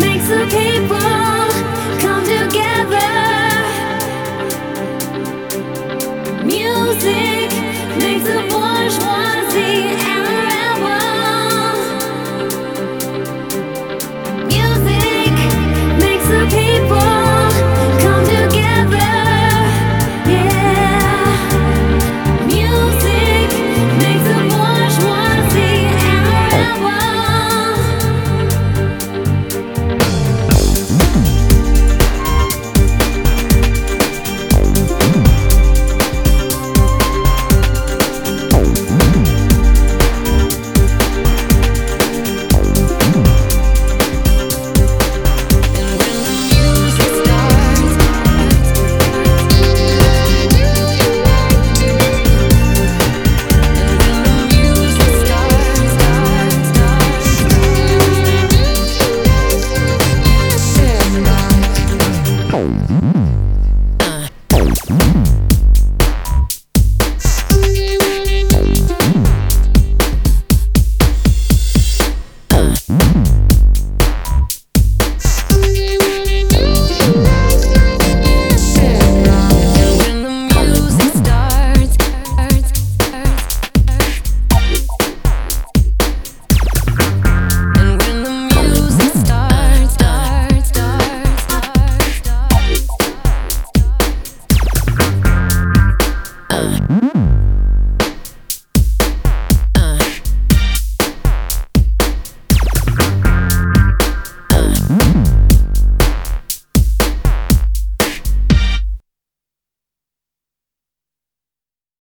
makes the people